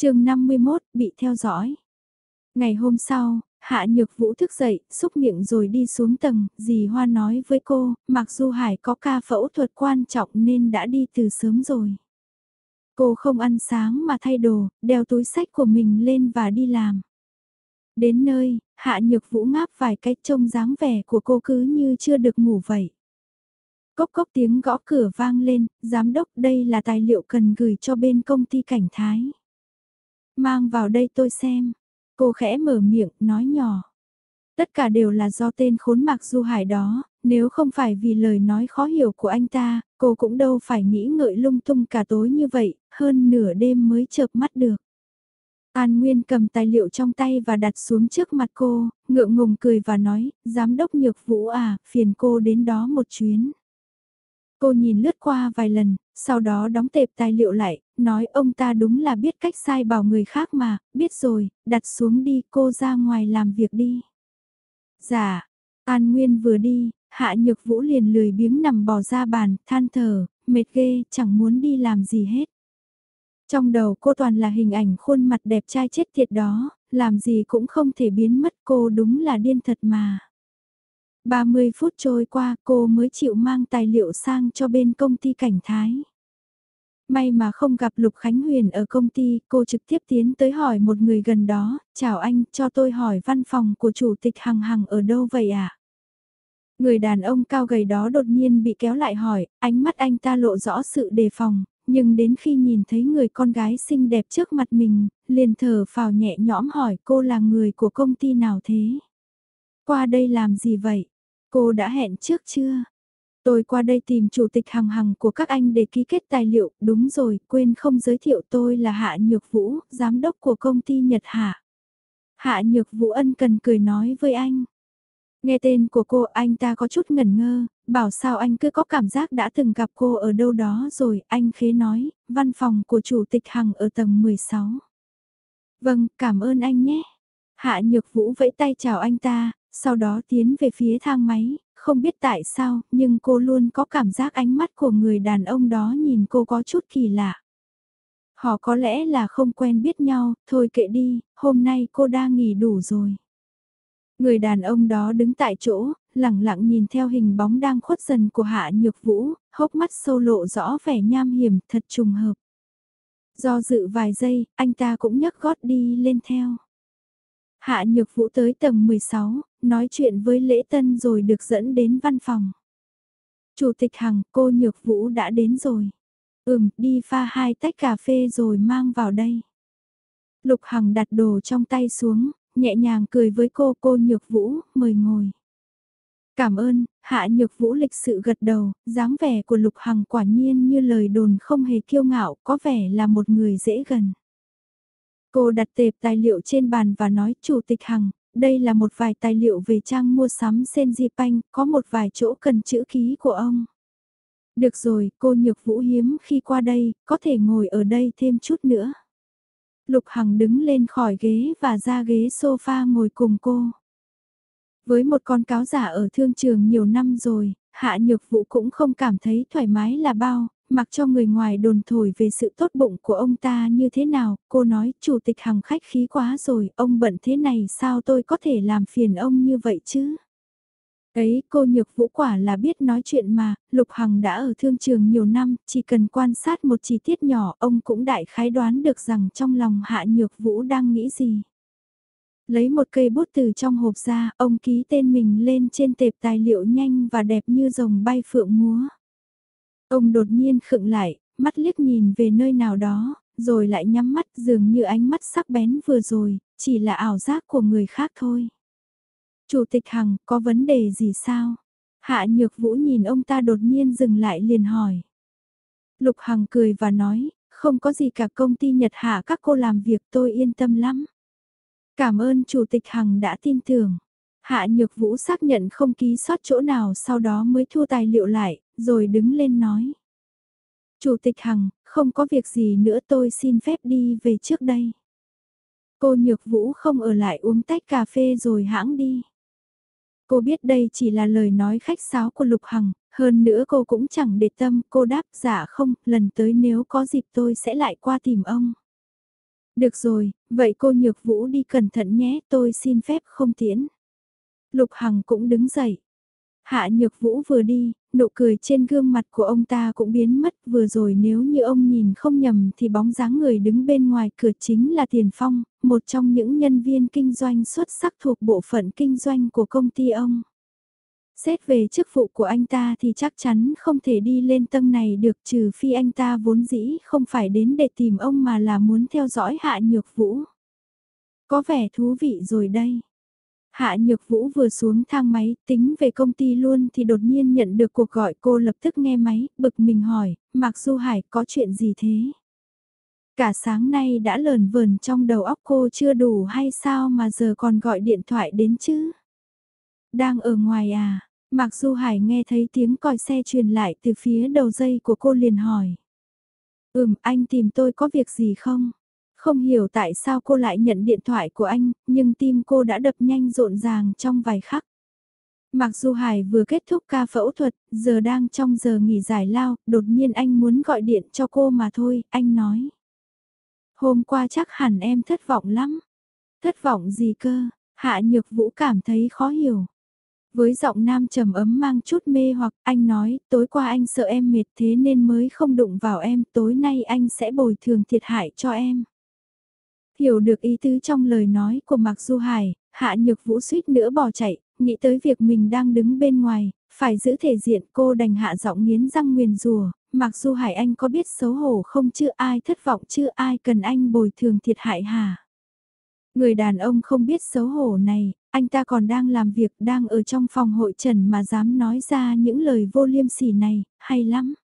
chương 51, bị theo dõi. Ngày hôm sau, Hạ Nhược Vũ thức dậy, xúc miệng rồi đi xuống tầng, dì Hoa nói với cô, mặc dù Hải có ca phẫu thuật quan trọng nên đã đi từ sớm rồi. Cô không ăn sáng mà thay đồ, đeo túi sách của mình lên và đi làm. Đến nơi, Hạ Nhược Vũ ngáp vài cái trông dáng vẻ của cô cứ như chưa được ngủ vậy. Cốc cốc tiếng gõ cửa vang lên, giám đốc đây là tài liệu cần gửi cho bên công ty cảnh thái. Mang vào đây tôi xem. Cô khẽ mở miệng, nói nhỏ. Tất cả đều là do tên khốn mạc du hải đó, nếu không phải vì lời nói khó hiểu của anh ta, cô cũng đâu phải nghĩ ngợi lung tung cả tối như vậy, hơn nửa đêm mới chợp mắt được. An Nguyên cầm tài liệu trong tay và đặt xuống trước mặt cô, ngượng ngùng cười và nói, giám đốc nhược vũ à, phiền cô đến đó một chuyến. Cô nhìn lướt qua vài lần, sau đó đóng tệp tài liệu lại, nói ông ta đúng là biết cách sai bảo người khác mà, biết rồi, đặt xuống đi cô ra ngoài làm việc đi. Dạ, An Nguyên vừa đi, Hạ Nhược Vũ liền lười biếng nằm bò ra bàn, than thở, mệt ghê, chẳng muốn đi làm gì hết. Trong đầu cô toàn là hình ảnh khuôn mặt đẹp trai chết tiệt đó, làm gì cũng không thể biến mất cô đúng là điên thật mà. 30 phút trôi qua cô mới chịu mang tài liệu sang cho bên công ty cảnh thái. May mà không gặp Lục Khánh Huyền ở công ty, cô trực tiếp tiến tới hỏi một người gần đó, chào anh, cho tôi hỏi văn phòng của chủ tịch Hằng Hằng ở đâu vậy ạ? À? Người đàn ông cao gầy đó đột nhiên bị kéo lại hỏi, ánh mắt anh ta lộ rõ sự đề phòng, nhưng đến khi nhìn thấy người con gái xinh đẹp trước mặt mình, liền thở phào nhẹ nhõm hỏi cô là người của công ty nào thế? Qua đây làm gì vậy? Cô đã hẹn trước chưa? Tôi qua đây tìm chủ tịch hằng hằng của các anh để ký kết tài liệu, đúng rồi, quên không giới thiệu tôi là Hạ Nhược Vũ, giám đốc của công ty Nhật Hạ. Hạ Nhược Vũ ân cần cười nói với anh. Nghe tên của cô anh ta có chút ngẩn ngơ, bảo sao anh cứ có cảm giác đã từng gặp cô ở đâu đó rồi, anh khế nói, văn phòng của chủ tịch Hằng ở tầng 16. Vâng, cảm ơn anh nhé. Hạ Nhược Vũ vẫy tay chào anh ta, sau đó tiến về phía thang máy, không biết tại sao, nhưng cô luôn có cảm giác ánh mắt của người đàn ông đó nhìn cô có chút kỳ lạ. Họ có lẽ là không quen biết nhau, thôi kệ đi, hôm nay cô đã nghỉ đủ rồi. Người đàn ông đó đứng tại chỗ, lặng lặng nhìn theo hình bóng đang khuất dần của Hạ Nhược Vũ, hốc mắt sâu lộ rõ vẻ nham hiểm thật trùng hợp. Do dự vài giây, anh ta cũng nhấc gót đi lên theo. Hạ Nhược Vũ tới tầng 16, nói chuyện với Lễ Tân rồi được dẫn đến văn phòng. Chủ tịch Hằng, cô Nhược Vũ đã đến rồi. Ừm, đi pha hai tách cà phê rồi mang vào đây. Lục Hằng đặt đồ trong tay xuống, nhẹ nhàng cười với cô cô Nhược Vũ, mời ngồi. Cảm ơn, Hạ Nhược Vũ lịch sự gật đầu, dáng vẻ của Lục Hằng quả nhiên như lời đồn không hề kiêu ngạo, có vẻ là một người dễ gần. Cô đặt tệp tài liệu trên bàn và nói Chủ tịch Hằng, đây là một vài tài liệu về trang mua sắm Senjipanh, có một vài chỗ cần chữ ký của ông. Được rồi, cô Nhược Vũ hiếm khi qua đây, có thể ngồi ở đây thêm chút nữa. Lục Hằng đứng lên khỏi ghế và ra ghế sofa ngồi cùng cô. Với một con cáo giả ở thương trường nhiều năm rồi, Hạ Nhược Vũ cũng không cảm thấy thoải mái là bao, mặc cho người ngoài đồn thổi về sự tốt bụng của ông ta như thế nào, cô nói chủ tịch hằng khách khí quá rồi, ông bận thế này sao tôi có thể làm phiền ông như vậy chứ? Ấy, cô nhược vũ quả là biết nói chuyện mà, Lục Hằng đã ở thương trường nhiều năm, chỉ cần quan sát một chi tiết nhỏ ông cũng đại khái đoán được rằng trong lòng hạ nhược vũ đang nghĩ gì. Lấy một cây bút từ trong hộp ra, ông ký tên mình lên trên tệp tài liệu nhanh và đẹp như rồng bay phượng múa. Ông đột nhiên khựng lại, mắt liếc nhìn về nơi nào đó, rồi lại nhắm mắt dường như ánh mắt sắc bén vừa rồi, chỉ là ảo giác của người khác thôi. Chủ tịch Hằng, có vấn đề gì sao? Hạ Nhược Vũ nhìn ông ta đột nhiên dừng lại liền hỏi. Lục Hằng cười và nói, không có gì cả công ty Nhật Hạ các cô làm việc tôi yên tâm lắm. Cảm ơn Chủ tịch Hằng đã tin tưởng. Hạ Nhược Vũ xác nhận không ký sót chỗ nào sau đó mới thu tài liệu lại, rồi đứng lên nói. Chủ tịch Hằng, không có việc gì nữa tôi xin phép đi về trước đây. Cô Nhược Vũ không ở lại uống tách cà phê rồi hãng đi. Cô biết đây chỉ là lời nói khách sáo của Lục Hằng, hơn nữa cô cũng chẳng để tâm, cô đáp giả không, lần tới nếu có dịp tôi sẽ lại qua tìm ông. Được rồi, vậy cô Nhược Vũ đi cẩn thận nhé, tôi xin phép không tiễn. Lục Hằng cũng đứng dậy. Hạ Nhược Vũ vừa đi, nụ cười trên gương mặt của ông ta cũng biến mất, vừa rồi nếu như ông nhìn không nhầm thì bóng dáng người đứng bên ngoài cửa chính là Tiền Phong, một trong những nhân viên kinh doanh xuất sắc thuộc bộ phận kinh doanh của công ty ông. Xét về chức vụ của anh ta thì chắc chắn không thể đi lên tầng này được trừ phi anh ta vốn dĩ không phải đến để tìm ông mà là muốn theo dõi Hạ Nhược Vũ. Có vẻ thú vị rồi đây. Hạ Nhược Vũ vừa xuống thang máy, tính về công ty luôn thì đột nhiên nhận được cuộc gọi cô lập tức nghe máy, bực mình hỏi, Mạc Du Hải có chuyện gì thế? Cả sáng nay đã lờn vờn trong đầu óc cô chưa đủ hay sao mà giờ còn gọi điện thoại đến chứ? Đang ở ngoài à? Mạc Du Hải nghe thấy tiếng còi xe truyền lại từ phía đầu dây của cô liền hỏi. Ừm, anh tìm tôi có việc gì không? Không hiểu tại sao cô lại nhận điện thoại của anh, nhưng tim cô đã đập nhanh rộn ràng trong vài khắc. Mặc dù Hải vừa kết thúc ca phẫu thuật, giờ đang trong giờ nghỉ giải lao, đột nhiên anh muốn gọi điện cho cô mà thôi, anh nói. Hôm qua chắc hẳn em thất vọng lắm. Thất vọng gì cơ, Hạ Nhược Vũ cảm thấy khó hiểu. Với giọng nam trầm ấm mang chút mê hoặc anh nói, tối qua anh sợ em mệt thế nên mới không đụng vào em, tối nay anh sẽ bồi thường thiệt hại cho em. Hiểu được ý tứ trong lời nói của Mạc Du Hải, Hạ Nhược Vũ suýt nữa bỏ chạy, nghĩ tới việc mình đang đứng bên ngoài, phải giữ thể diện cô đành hạ giọng nghiến răng nguyền rùa, Mạc Du Hải anh có biết xấu hổ không chứ ai thất vọng chứ ai cần anh bồi thường thiệt hại hả? Người đàn ông không biết xấu hổ này, anh ta còn đang làm việc đang ở trong phòng hội trần mà dám nói ra những lời vô liêm sỉ này, hay lắm.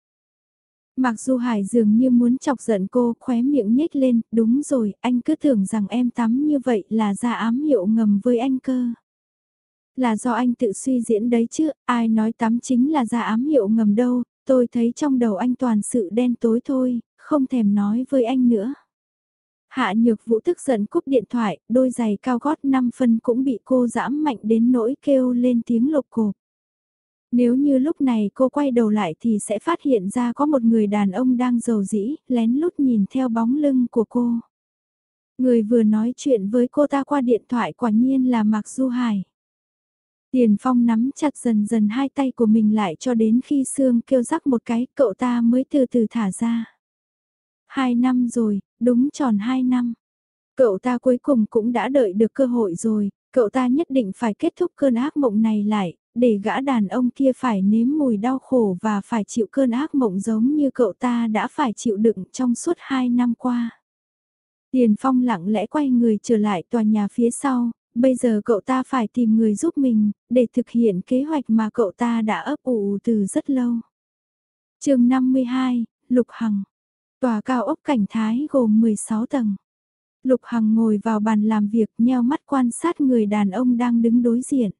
Mặc dù Hải dường như muốn chọc giận cô khóe miệng nhếch lên, đúng rồi, anh cứ tưởng rằng em tắm như vậy là ra ám hiệu ngầm với anh cơ. Là do anh tự suy diễn đấy chứ, ai nói tắm chính là ra ám hiệu ngầm đâu, tôi thấy trong đầu anh toàn sự đen tối thôi, không thèm nói với anh nữa. Hạ nhược vũ tức giận cúp điện thoại, đôi giày cao gót 5 phân cũng bị cô giãm mạnh đến nỗi kêu lên tiếng lục cộp. Nếu như lúc này cô quay đầu lại thì sẽ phát hiện ra có một người đàn ông đang giàu dĩ, lén lút nhìn theo bóng lưng của cô. Người vừa nói chuyện với cô ta qua điện thoại quả nhiên là Mạc Du Hải. Tiền Phong nắm chặt dần dần hai tay của mình lại cho đến khi xương kêu rắc một cái cậu ta mới từ từ thả ra. Hai năm rồi, đúng tròn hai năm. Cậu ta cuối cùng cũng đã đợi được cơ hội rồi, cậu ta nhất định phải kết thúc cơn ác mộng này lại, để gã đàn ông kia phải nếm mùi đau khổ và phải chịu cơn ác mộng giống như cậu ta đã phải chịu đựng trong suốt hai năm qua. Tiền Phong lặng lẽ quay người trở lại tòa nhà phía sau, bây giờ cậu ta phải tìm người giúp mình, để thực hiện kế hoạch mà cậu ta đã ấp ủ từ rất lâu. chương 52, Lục Hằng Tòa cao ốc cảnh thái gồm 16 tầng. Lục Hằng ngồi vào bàn làm việc nheo mắt quan sát người đàn ông đang đứng đối diện.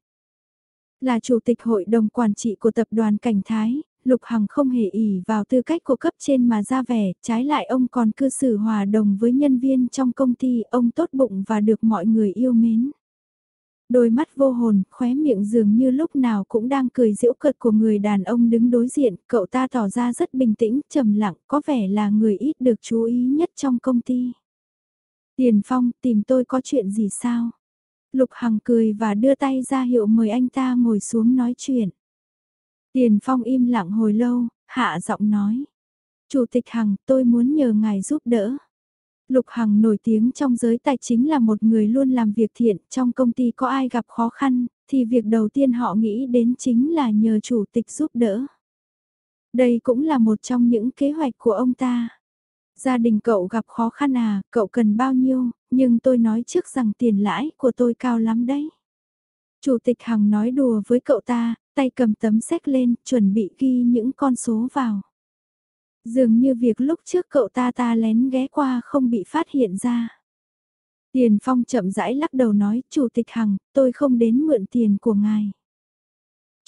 Là chủ tịch hội đồng quản trị của tập đoàn Cảnh Thái, Lục Hằng không hề ỉ vào tư cách của cấp trên mà ra vẻ, trái lại ông còn cư xử hòa đồng với nhân viên trong công ty, ông tốt bụng và được mọi người yêu mến. Đôi mắt vô hồn, khóe miệng dường như lúc nào cũng đang cười giễu cợt của người đàn ông đứng đối diện, cậu ta tỏ ra rất bình tĩnh, trầm lặng, có vẻ là người ít được chú ý nhất trong công ty. Tiền Phong, tìm tôi có chuyện gì sao? Lục Hằng cười và đưa tay ra hiệu mời anh ta ngồi xuống nói chuyện. Tiền Phong im lặng hồi lâu, hạ giọng nói. Chủ tịch Hằng, tôi muốn nhờ ngài giúp đỡ. Lục Hằng nổi tiếng trong giới tài chính là một người luôn làm việc thiện, trong công ty có ai gặp khó khăn, thì việc đầu tiên họ nghĩ đến chính là nhờ chủ tịch giúp đỡ. Đây cũng là một trong những kế hoạch của ông ta. Gia đình cậu gặp khó khăn à, cậu cần bao nhiêu, nhưng tôi nói trước rằng tiền lãi của tôi cao lắm đấy. Chủ tịch Hằng nói đùa với cậu ta, tay cầm tấm séc lên, chuẩn bị ghi những con số vào. Dường như việc lúc trước cậu ta ta lén ghé qua không bị phát hiện ra. Tiền Phong chậm rãi lắc đầu nói, Chủ tịch Hằng, tôi không đến mượn tiền của ngài.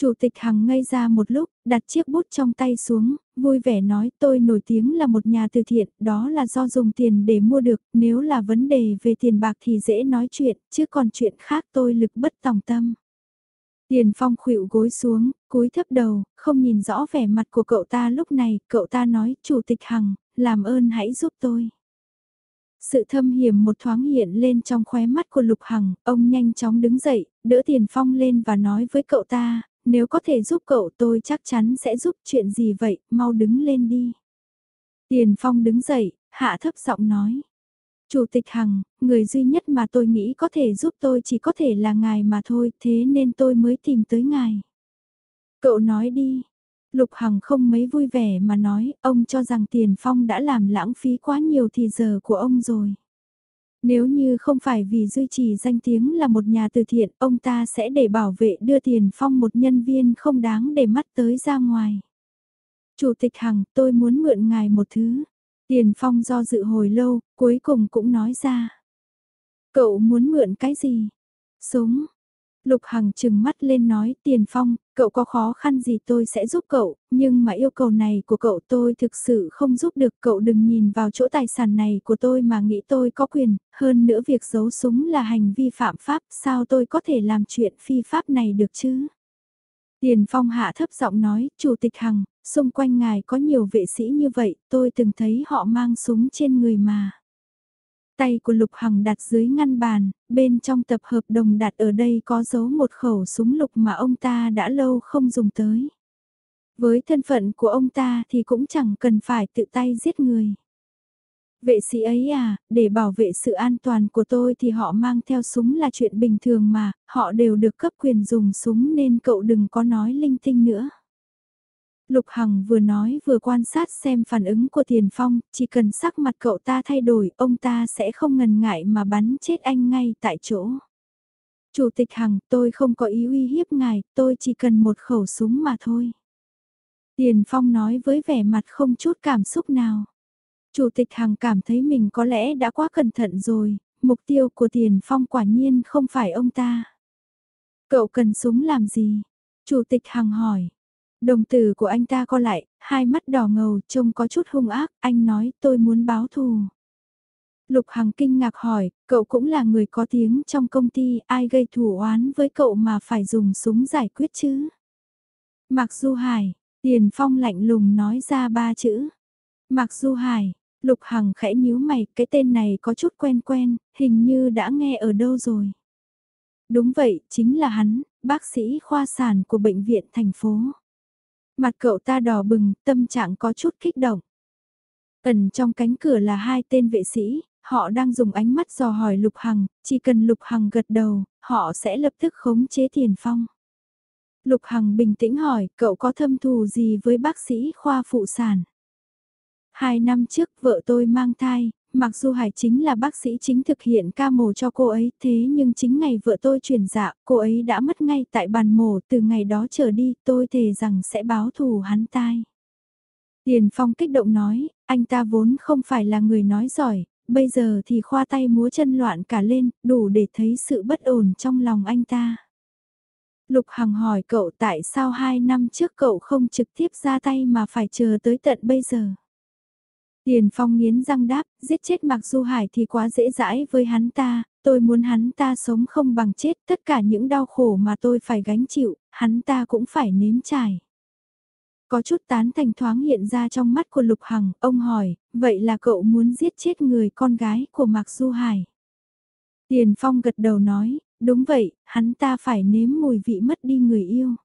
Chủ tịch Hằng ngây ra một lúc, đặt chiếc bút trong tay xuống, vui vẻ nói tôi nổi tiếng là một nhà từ thiện, đó là do dùng tiền để mua được, nếu là vấn đề về tiền bạc thì dễ nói chuyện, chứ còn chuyện khác tôi lực bất tòng tâm. Tiền phong khuỵu gối xuống, cúi thấp đầu, không nhìn rõ vẻ mặt của cậu ta lúc này, cậu ta nói, Chủ tịch Hằng, làm ơn hãy giúp tôi. Sự thâm hiểm một thoáng hiện lên trong khóe mắt của Lục Hằng, ông nhanh chóng đứng dậy, đỡ Tiền Phong lên và nói với cậu ta, nếu có thể giúp cậu tôi chắc chắn sẽ giúp chuyện gì vậy, mau đứng lên đi. Tiền Phong đứng dậy, hạ thấp giọng nói. Chủ tịch Hằng, người duy nhất mà tôi nghĩ có thể giúp tôi chỉ có thể là ngài mà thôi, thế nên tôi mới tìm tới ngài. Cậu nói đi. Lục Hằng không mấy vui vẻ mà nói, ông cho rằng Tiền Phong đã làm lãng phí quá nhiều thì giờ của ông rồi. Nếu như không phải vì duy trì danh tiếng là một nhà từ thiện, ông ta sẽ để bảo vệ đưa Tiền Phong một nhân viên không đáng để mắt tới ra ngoài. Chủ tịch Hằng, tôi muốn mượn ngài một thứ. Tiền Phong do dự hồi lâu, cuối cùng cũng nói ra. Cậu muốn mượn cái gì? Súng. Lục Hằng chừng mắt lên nói Tiền Phong, cậu có khó khăn gì tôi sẽ giúp cậu, nhưng mà yêu cầu này của cậu tôi thực sự không giúp được cậu đừng nhìn vào chỗ tài sản này của tôi mà nghĩ tôi có quyền, hơn nữa việc giấu súng là hành vi phạm pháp, sao tôi có thể làm chuyện phi pháp này được chứ? Tiền Phong hạ thấp giọng nói, Chủ tịch Hằng, xung quanh ngài có nhiều vệ sĩ như vậy, tôi từng thấy họ mang súng trên người mà. Tay của Lục Hằng đặt dưới ngăn bàn, bên trong tập hợp đồng đặt ở đây có dấu một khẩu súng lục mà ông ta đã lâu không dùng tới. Với thân phận của ông ta thì cũng chẳng cần phải tự tay giết người. Vệ sĩ ấy à, để bảo vệ sự an toàn của tôi thì họ mang theo súng là chuyện bình thường mà, họ đều được cấp quyền dùng súng nên cậu đừng có nói linh tinh nữa. Lục Hằng vừa nói vừa quan sát xem phản ứng của Tiền Phong, chỉ cần sắc mặt cậu ta thay đổi, ông ta sẽ không ngần ngại mà bắn chết anh ngay tại chỗ. Chủ tịch Hằng, tôi không có ý uy hiếp ngài, tôi chỉ cần một khẩu súng mà thôi. Tiền Phong nói với vẻ mặt không chút cảm xúc nào. Chủ tịch Hằng cảm thấy mình có lẽ đã quá cẩn thận rồi, mục tiêu của Tiền Phong quả nhiên không phải ông ta. Cậu cần súng làm gì? Chủ tịch Hằng hỏi. Đồng tử của anh ta co lại, hai mắt đỏ ngầu trông có chút hung ác, anh nói tôi muốn báo thù. Lục Hằng kinh ngạc hỏi, cậu cũng là người có tiếng trong công ty, ai gây thù oán với cậu mà phải dùng súng giải quyết chứ? Mặc Du Hải, Tiền Phong lạnh lùng nói ra ba chữ. Mặc Du Hải, Lục Hằng khẽ nhíu mày, cái tên này có chút quen quen, hình như đã nghe ở đâu rồi. Đúng vậy, chính là hắn, bác sĩ khoa sản của bệnh viện thành phố. Mặt cậu ta đỏ bừng, tâm trạng có chút kích động. Ẩn trong cánh cửa là hai tên vệ sĩ, họ đang dùng ánh mắt dò hỏi Lục Hằng, chỉ cần Lục Hằng gật đầu, họ sẽ lập tức khống chế tiền phong. Lục Hằng bình tĩnh hỏi, cậu có thâm thù gì với bác sĩ khoa phụ sản? Hai năm trước vợ tôi mang thai, mặc dù Hải chính là bác sĩ chính thực hiện ca mổ cho cô ấy thế nhưng chính ngày vợ tôi chuyển dạ, cô ấy đã mất ngay tại bàn mổ từ ngày đó trở đi tôi thề rằng sẽ báo thù hắn tai. Tiền Phong kích động nói, anh ta vốn không phải là người nói giỏi, bây giờ thì khoa tay múa chân loạn cả lên, đủ để thấy sự bất ổn trong lòng anh ta. Lục Hằng hỏi cậu tại sao hai năm trước cậu không trực tiếp ra tay mà phải chờ tới tận bây giờ. Tiền Phong nghiến răng đáp, giết chết Mạc Du Hải thì quá dễ dãi với hắn ta, tôi muốn hắn ta sống không bằng chết, tất cả những đau khổ mà tôi phải gánh chịu, hắn ta cũng phải nếm trải. Có chút tán thành thoáng hiện ra trong mắt của Lục Hằng, ông hỏi, vậy là cậu muốn giết chết người con gái của Mạc Du Hải? Tiền Phong gật đầu nói, đúng vậy, hắn ta phải nếm mùi vị mất đi người yêu.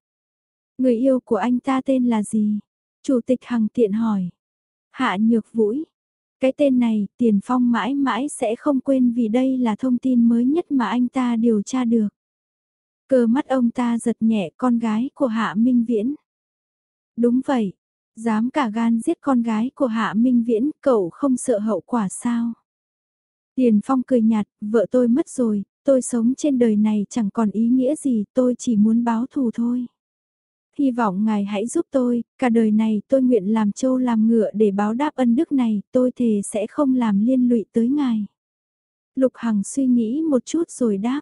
Người yêu của anh ta tên là gì? Chủ tịch Hằng tiện hỏi. Hạ nhược vũi. Cái tên này, Tiền Phong mãi mãi sẽ không quên vì đây là thông tin mới nhất mà anh ta điều tra được. Cờ mắt ông ta giật nhẹ con gái của Hạ Minh Viễn. Đúng vậy, dám cả gan giết con gái của Hạ Minh Viễn, cậu không sợ hậu quả sao? Tiền Phong cười nhạt, vợ tôi mất rồi, tôi sống trên đời này chẳng còn ý nghĩa gì, tôi chỉ muốn báo thù thôi hy vọng ngài hãy giúp tôi, cả đời này tôi nguyện làm trâu làm ngựa để báo đáp ân đức này, tôi thề sẽ không làm liên lụy tới ngài. Lục Hằng suy nghĩ một chút rồi đáp.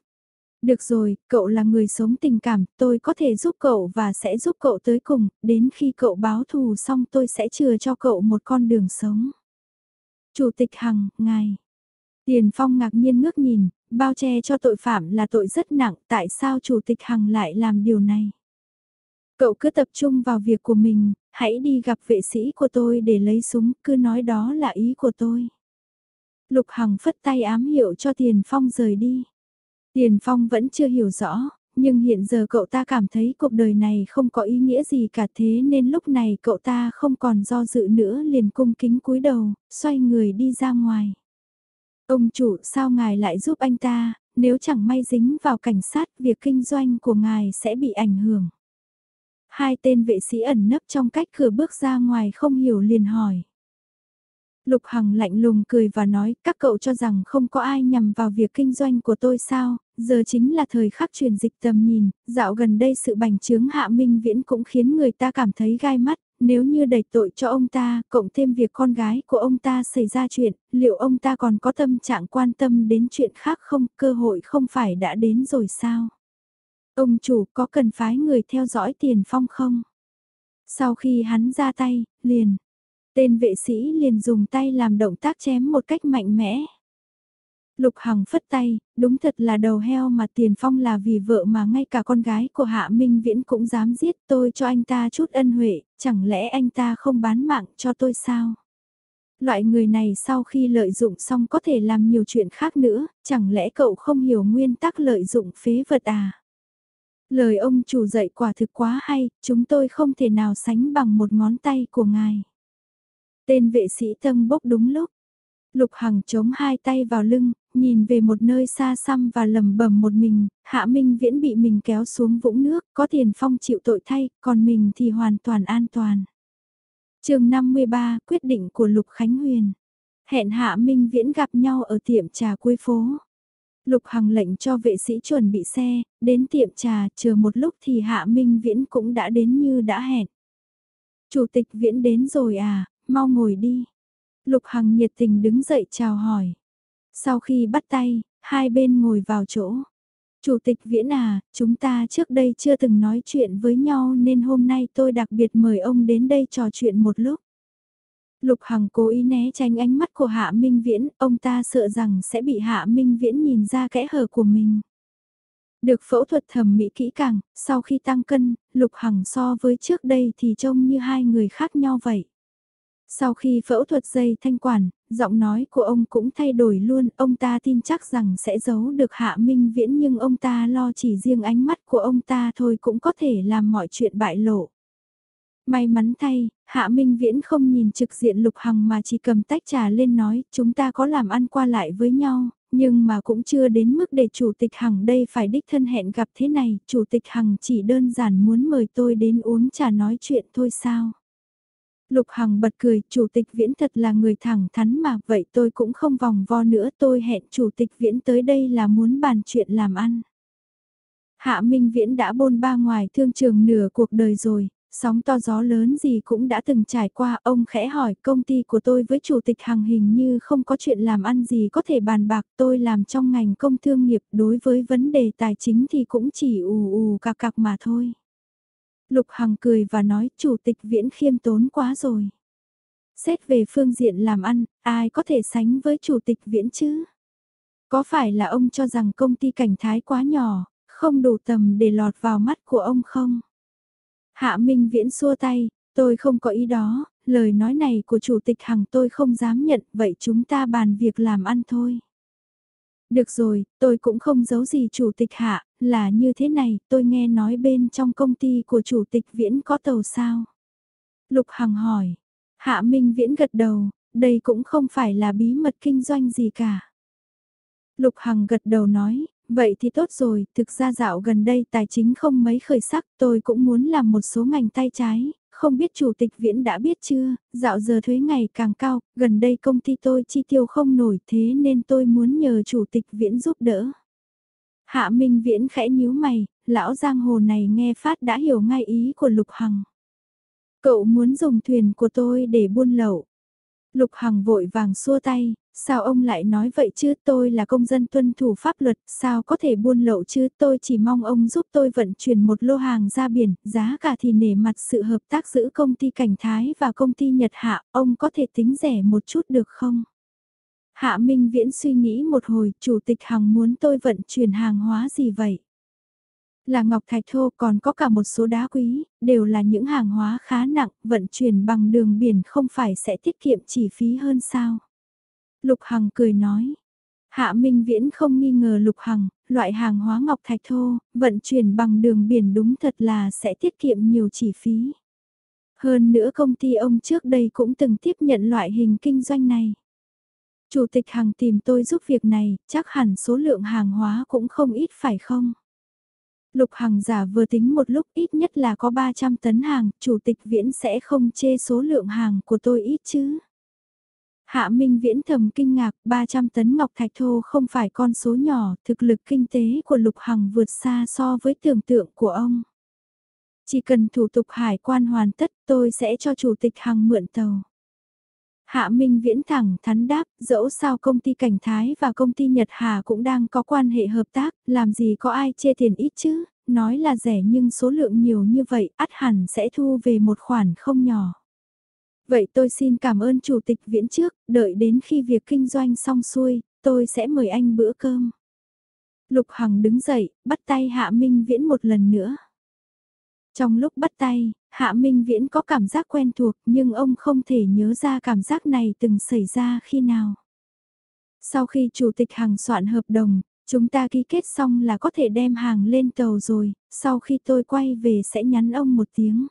Được rồi, cậu là người sống tình cảm, tôi có thể giúp cậu và sẽ giúp cậu tới cùng, đến khi cậu báo thù xong tôi sẽ chừa cho cậu một con đường sống. Chủ tịch Hằng, ngài. Tiền Phong ngạc nhiên ngước nhìn, bao che cho tội phạm là tội rất nặng, tại sao Chủ tịch Hằng lại làm điều này? Cậu cứ tập trung vào việc của mình, hãy đi gặp vệ sĩ của tôi để lấy súng, cứ nói đó là ý của tôi. Lục Hằng phất tay ám hiệu cho Tiền Phong rời đi. Tiền Phong vẫn chưa hiểu rõ, nhưng hiện giờ cậu ta cảm thấy cuộc đời này không có ý nghĩa gì cả thế nên lúc này cậu ta không còn do dự nữa liền cung kính cúi đầu, xoay người đi ra ngoài. Ông chủ sao ngài lại giúp anh ta, nếu chẳng may dính vào cảnh sát việc kinh doanh của ngài sẽ bị ảnh hưởng. Hai tên vệ sĩ ẩn nấp trong cách cửa bước ra ngoài không hiểu liền hỏi. Lục Hằng lạnh lùng cười và nói, các cậu cho rằng không có ai nhằm vào việc kinh doanh của tôi sao, giờ chính là thời khắc truyền dịch tầm nhìn, dạo gần đây sự bành trướng hạ minh viễn cũng khiến người ta cảm thấy gai mắt, nếu như đẩy tội cho ông ta, cộng thêm việc con gái của ông ta xảy ra chuyện, liệu ông ta còn có tâm trạng quan tâm đến chuyện khác không, cơ hội không phải đã đến rồi sao? Ông chủ có cần phái người theo dõi tiền phong không? Sau khi hắn ra tay, liền, tên vệ sĩ liền dùng tay làm động tác chém một cách mạnh mẽ. Lục Hằng phất tay, đúng thật là đầu heo mà Tiền Phong là vì vợ mà ngay cả con gái của Hạ Minh Viễn cũng dám giết tôi cho anh ta chút ân huệ, chẳng lẽ anh ta không bán mạng cho tôi sao? Loại người này sau khi lợi dụng xong có thể làm nhiều chuyện khác nữa, chẳng lẽ cậu không hiểu nguyên tắc lợi dụng phế vật à? Lời ông chủ dạy quả thực quá hay, chúng tôi không thể nào sánh bằng một ngón tay của ngài. Tên vệ sĩ tâm bốc đúng lúc. Lục Hằng chống hai tay vào lưng, nhìn về một nơi xa xăm và lầm bầm một mình, Hạ Minh Viễn bị mình kéo xuống vũng nước, có tiền phong chịu tội thay, còn mình thì hoàn toàn an toàn. chương 53, quyết định của Lục Khánh Huyền. Hẹn Hạ Minh Viễn gặp nhau ở tiệm trà cuối phố. Lục Hằng lệnh cho vệ sĩ chuẩn bị xe, đến tiệm trà chờ một lúc thì Hạ Minh Viễn cũng đã đến như đã hẹn. Chủ tịch Viễn đến rồi à, mau ngồi đi. Lục Hằng nhiệt tình đứng dậy chào hỏi. Sau khi bắt tay, hai bên ngồi vào chỗ. Chủ tịch Viễn à, chúng ta trước đây chưa từng nói chuyện với nhau nên hôm nay tôi đặc biệt mời ông đến đây trò chuyện một lúc. Lục Hằng cố ý né tránh ánh mắt của Hạ Minh Viễn, ông ta sợ rằng sẽ bị Hạ Minh Viễn nhìn ra kẽ hở của mình. Được phẫu thuật thẩm mỹ kỹ càng, sau khi tăng cân, Lục Hằng so với trước đây thì trông như hai người khác nhau vậy. Sau khi phẫu thuật dây thanh quản, giọng nói của ông cũng thay đổi luôn, ông ta tin chắc rằng sẽ giấu được Hạ Minh Viễn nhưng ông ta lo chỉ riêng ánh mắt của ông ta thôi cũng có thể làm mọi chuyện bại lộ. May mắn thay, Hạ Minh Viễn không nhìn trực diện Lục Hằng mà chỉ cầm tách trà lên nói, chúng ta có làm ăn qua lại với nhau, nhưng mà cũng chưa đến mức để Chủ tịch Hằng đây phải đích thân hẹn gặp thế này, Chủ tịch Hằng chỉ đơn giản muốn mời tôi đến uống trà nói chuyện thôi sao. Lục Hằng bật cười, Chủ tịch Viễn thật là người thẳng thắn mà, vậy tôi cũng không vòng vo nữa, tôi hẹn Chủ tịch Viễn tới đây là muốn bàn chuyện làm ăn. Hạ Minh Viễn đã bôn ba ngoài thương trường nửa cuộc đời rồi, sóng to gió lớn gì cũng đã từng trải qua, ông khẽ hỏi công ty của tôi với Chủ tịch hàng hình như không có chuyện làm ăn gì có thể bàn bạc, tôi làm trong ngành công thương nghiệp đối với vấn đề tài chính thì cũng chỉ ù ù cạc cạc mà thôi. Lục Hằng cười và nói chủ tịch viễn khiêm tốn quá rồi. Xét về phương diện làm ăn, ai có thể sánh với chủ tịch viễn chứ? Có phải là ông cho rằng công ty cảnh thái quá nhỏ, không đủ tầm để lọt vào mắt của ông không? Hạ Minh Viễn xua tay, tôi không có ý đó, lời nói này của chủ tịch Hằng tôi không dám nhận, vậy chúng ta bàn việc làm ăn thôi. Được rồi, tôi cũng không giấu gì chủ tịch hạ, là như thế này, tôi nghe nói bên trong công ty của chủ tịch Viễn có tàu sao? Lục Hằng hỏi, Hạ Minh Viễn gật đầu, đây cũng không phải là bí mật kinh doanh gì cả. Lục Hằng gật đầu nói, vậy thì tốt rồi, thực ra dạo gần đây tài chính không mấy khởi sắc, tôi cũng muốn làm một số ngành tay trái, không biết chủ tịch viễn đã biết chưa, dạo giờ thuế ngày càng cao, gần đây công ty tôi chi tiêu không nổi thế nên tôi muốn nhờ chủ tịch viễn giúp đỡ. Hạ Minh Viễn khẽ nhíu mày, lão giang hồ này nghe phát đã hiểu ngay ý của Lục Hằng. Cậu muốn dùng thuyền của tôi để buôn lậu. Lục Hằng vội vàng xua tay, sao ông lại nói vậy chứ tôi là công dân tuân thủ pháp luật, sao có thể buôn lậu chứ tôi chỉ mong ông giúp tôi vận chuyển một lô hàng ra biển, giá cả thì nể mặt sự hợp tác giữa công ty Cảnh Thái và công ty Nhật Hạ, ông có thể tính rẻ một chút được không? Hạ Minh Viễn suy nghĩ một hồi, chủ tịch hàng muốn tôi vận chuyển hàng hóa gì vậy? Là ngọc thạch thô còn có cả một số đá quý, đều là những hàng hóa khá nặng, vận chuyển bằng đường biển không phải sẽ tiết kiệm chi phí hơn sao? Lục Hằng cười nói. Hạ Minh Viễn không nghi ngờ Lục Hằng, loại hàng hóa ngọc thạch thô, vận chuyển bằng đường biển đúng thật là sẽ tiết kiệm nhiều chi phí. Hơn nữa công ty ông trước đây cũng từng tiếp nhận loại hình kinh doanh này. Chủ tịch Hằng tìm tôi giúp việc này, chắc hẳn số lượng hàng hóa cũng không ít phải không? Lục Hằng giả vừa tính một lúc ít nhất là có 300 tấn hàng, chủ tịch Viễn sẽ không chê số lượng hàng của tôi ít chứ? Hạ Minh Viễn thầm kinh ngạc, 300 tấn ngọc thạch thô không phải con số nhỏ, thực lực kinh tế của Lục Hằng vượt xa so với tưởng tượng của ông. Chỉ cần thủ tục hải quan hoàn tất tôi sẽ cho Chủ tịch Hằng mượn tàu. Hạ Minh Viễn thẳng thắn đáp, dẫu sao công ty Cảnh Thái và công ty Nhật Hà cũng đang có quan hệ hợp tác, làm gì có ai chê tiền ít chứ, nói là rẻ nhưng số lượng nhiều như vậy, ắt hẳn sẽ thu về một khoản không nhỏ. Vậy tôi xin cảm ơn Chủ tịch Viễn trước, đợi đến khi việc kinh doanh xong xuôi, tôi sẽ mời anh bữa cơm. Lục Hằng đứng dậy, bắt tay Hạ Minh Viễn một lần nữa. Trong lúc bắt tay, Hạ Minh Viễn có cảm giác quen thuộc nhưng ông không thể nhớ ra cảm giác này từng xảy ra khi nào. Sau khi Chủ tịch Hằng soạn hợp đồng, chúng ta ký kết xong là có thể đem hàng lên tàu rồi, sau khi tôi quay về sẽ nhắn ông một tiếng.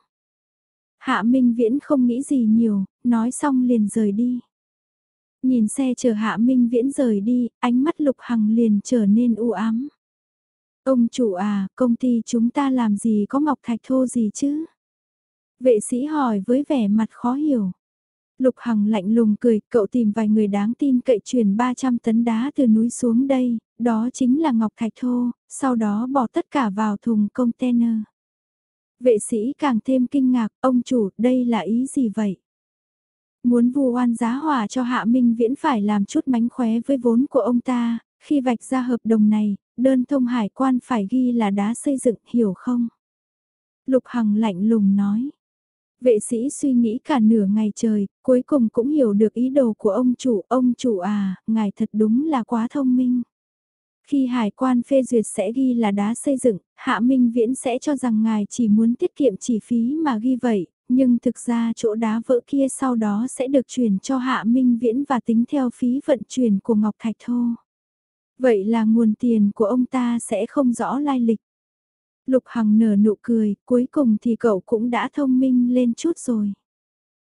Hạ Minh Viễn không nghĩ gì nhiều, nói xong liền rời đi. Nhìn xe chờ Hạ Minh Viễn rời đi, ánh mắt Lục Hằng liền trở nên u ám. Ông chủ à, công ty chúng ta làm gì có ngọc thạch thô gì chứ? Vệ sĩ hỏi với vẻ mặt khó hiểu. Lục Hằng lạnh lùng cười, cậu tìm vài người đáng tin cậy truyền 300 tấn đá từ núi xuống đây, đó chính là ngọc thạch thô, sau đó bỏ tất cả vào thùng container. Vệ sĩ càng thêm kinh ngạc, ông chủ, đây là ý gì vậy? Muốn vu oan giá hỏa cho Hạ Minh Viễn phải làm chút mánh khóe với vốn của ông ta, khi vạch ra hợp đồng này, đơn thông hải quan phải ghi là đá xây dựng, hiểu không? Lục Hằng lạnh lùng nói. Vệ sĩ suy nghĩ cả nửa ngày trời, cuối cùng cũng hiểu được ý đồ của ông chủ. Ông chủ à, ngài thật đúng là quá thông minh. Khi hải quan phê duyệt sẽ ghi là đá xây dựng, Hạ Minh Viễn sẽ cho rằng ngài chỉ muốn tiết kiệm chi phí mà ghi vậy, nhưng thực ra chỗ đá vỡ kia sau đó sẽ được chuyển cho Hạ Minh Viễn và tính theo phí vận chuyển của Ngọc Thạch Thô. Vậy là nguồn tiền của ông ta sẽ không rõ lai lịch. Lục Hằng nở nụ cười, cuối cùng thì cậu cũng đã thông minh lên chút rồi.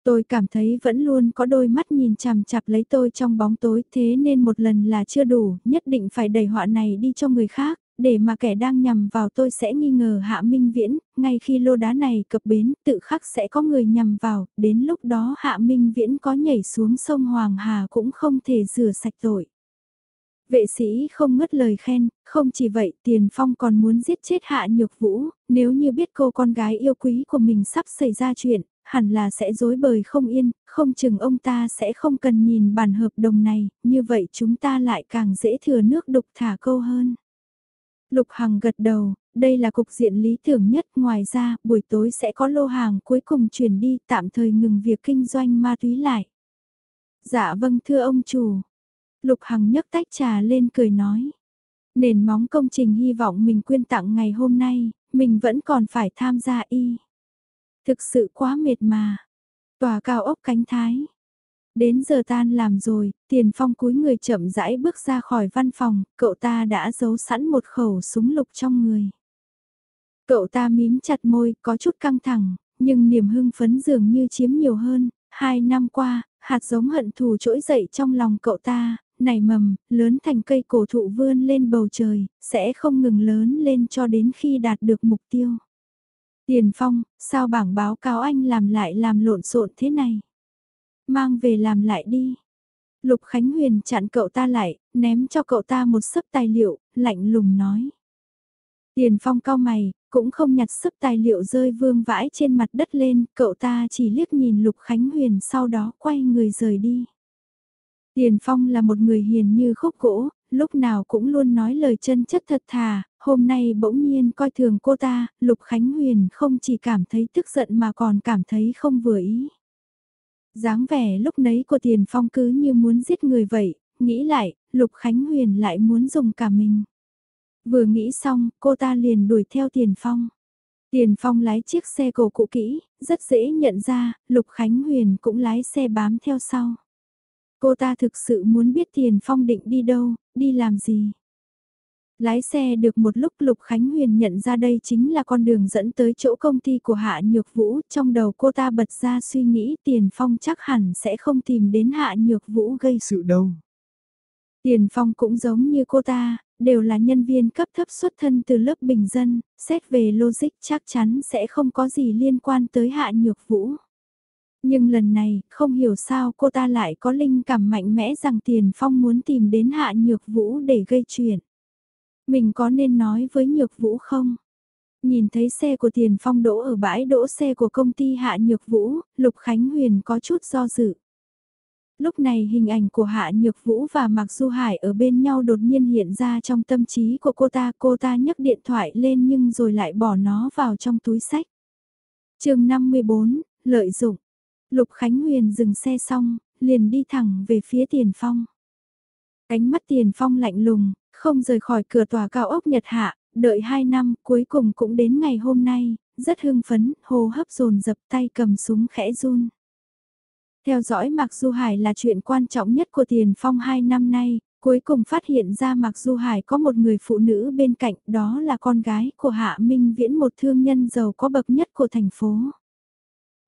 Tôi cảm thấy vẫn luôn có đôi mắt nhìn chằm chặp lấy tôi trong bóng tối thế nên một lần là chưa đủ, nhất định phải đẩy họa này đi cho người khác, để mà kẻ đang nhằm vào tôi sẽ nghi ngờ Hạ Minh Viễn, ngay khi lô đá này cập bến tự khắc sẽ có người nhằm vào, đến lúc đó Hạ Minh Viễn có nhảy xuống sông Hoàng Hà cũng không thể rửa sạch tội. Vệ sĩ không ngất lời khen, không chỉ vậy Tiền Phong còn muốn giết chết Hạ Nhược Vũ, nếu như biết cô con gái yêu quý của mình sắp xảy ra chuyện, hẳn là sẽ dối bời không yên, không chừng ông ta sẽ không cần nhìn bản hợp đồng này, như vậy chúng ta lại càng dễ thừa nước đục thả câu hơn. Lục Hằng gật đầu, đây là cục diện lý tưởng nhất, ngoài ra buổi tối sẽ có lô hàng cuối cùng chuyển đi tạm thời ngừng việc kinh doanh ma túy lại. Dạ vâng thưa ông chủ. Lục Hằng nhấc tách trà lên cười nói. Nền móng công trình hy vọng mình quyên tặng ngày hôm nay, mình vẫn còn phải tham gia y. Thực sự quá mệt mà. Tòa cao ốc cánh thái. Đến giờ tan làm rồi, tiền phong cúi người chậm rãi bước ra khỏi văn phòng, cậu ta đã giấu sẵn một khẩu súng lục trong người. Cậu ta mím chặt môi, có chút căng thẳng, nhưng niềm hưng phấn dường như chiếm nhiều hơn. Hai năm qua, hạt giống hận thù trỗi dậy trong lòng cậu ta, nảy mầm, lớn thành cây cổ thụ vươn lên bầu trời, sẽ không ngừng lớn lên cho đến khi đạt được mục tiêu. Tiền Phong, sao bảng báo cáo anh làm lại làm lộn xộn thế này? Mang về làm lại đi. Lục Khánh Huyền chặn cậu ta lại, ném cho cậu ta một sấp tài liệu, lạnh lùng nói. Tiền Phong cao mày, cũng không nhặt sấp tài liệu rơi vương vãi trên mặt đất lên, cậu ta chỉ liếc nhìn Lục Khánh Huyền sau đó quay người rời đi. Tiền Phong là một người hiền như khúc gỗ, lúc nào cũng luôn nói lời chân chất thật thà, hôm nay bỗng nhiên coi thường cô ta, Lục Khánh Huyền không chỉ cảm thấy tức giận mà còn cảm thấy không vừa ý. dáng vẻ lúc nấy của Tiền Phong cứ như muốn giết người vậy, nghĩ lại, Lục Khánh Huyền lại muốn dùng cả mình. Vừa nghĩ xong, cô ta liền đuổi theo Tiền Phong. Tiền Phong lái chiếc xe cổ cũ kỹ, rất dễ nhận ra, Lục Khánh Huyền cũng lái xe bám theo sau. Cô ta thực sự muốn biết Tiền Phong định đi đâu, đi làm gì. Lái xe được một lúc Lục Khánh Huyền nhận ra đây chính là con đường dẫn tới chỗ công ty của Hạ Nhược Vũ, trong đầu cô ta bật ra suy nghĩ Tiền Phong chắc hẳn sẽ không tìm đến Hạ Nhược Vũ gây sự đâu. Tiền Phong cũng giống như cô ta, đều là nhân viên cấp thấp xuất thân từ lớp bình dân, xét về logic chắc chắn sẽ không có gì liên quan tới Hạ Nhược Vũ. Nhưng lần này, không hiểu sao cô ta lại có linh cảm mạnh mẽ rằng Tiền Phong muốn tìm đến Hạ Nhược Vũ để gây chuyện. Mình có nên nói với Nhược Vũ không? Nhìn thấy xe của Tiền Phong đỗ ở bãi đỗ xe của công ty Hạ Nhược Vũ, Lục Khánh Huyền có chút do dự. Lúc này hình ảnh của Hạ Nhược Vũ và Mạc Du Hải ở bên nhau đột nhiên hiện ra trong tâm trí của cô ta. Cô ta nhấc điện thoại lên nhưng rồi lại bỏ nó vào trong túi sách. chương 54, Lợi dụng. Lục Khánh Huyền dừng xe xong, liền đi thẳng về phía Tiền Phong. Ánh mắt Tiền Phong lạnh lùng, không rời khỏi cửa tòa cao ốc Nhật Hạ, đợi 2 năm cuối cùng cũng đến ngày hôm nay, rất hưng phấn, hô hấp dồn dập tay cầm súng khẽ run. Theo dõi Mạc Du Hải là chuyện quan trọng nhất của Tiền Phong 2 năm nay, cuối cùng phát hiện ra Mạc Du Hải có một người phụ nữ bên cạnh, đó là con gái của Hạ Minh Viễn một thương nhân giàu có bậc nhất của thành phố.